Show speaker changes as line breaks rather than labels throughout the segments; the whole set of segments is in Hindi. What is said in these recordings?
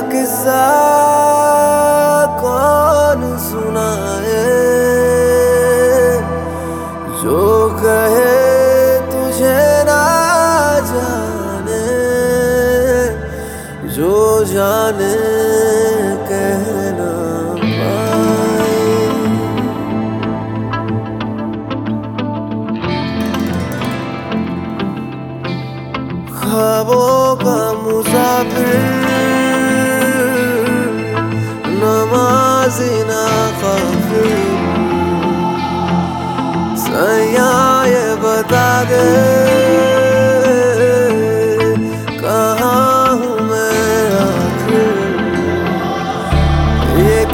किस्सा कौन सुनाए? जो कहे तुझे ना जाने जो जाने कहना ख्वाबों का मुसाफिर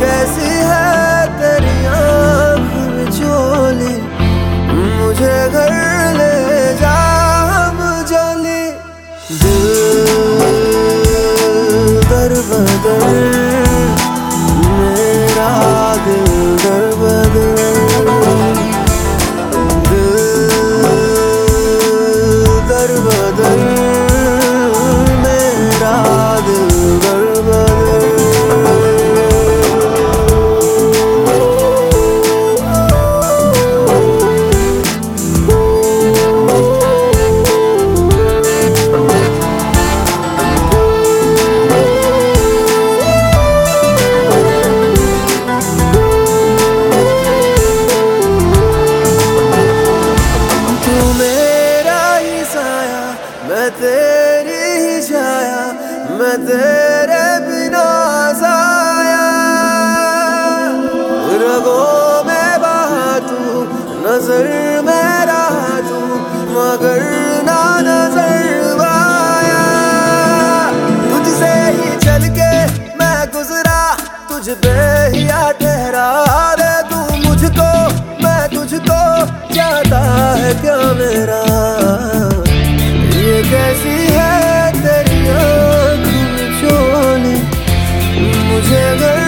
कैसी है तेरी आँख चोली मुझे घर ले जा जोली दिल दर बदर तेरी ही छाया, मैं तेरे बिना साया। रगों में बहा तू नज़र में रहा तू मगर ना नज़र आया तुझसे ही चल के मैं गुजरा, तुझ पे ही ठहरा। दे तू मुझको, मैं तुझको चाहता है क्या मेरा? मुझे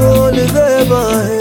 Holy River.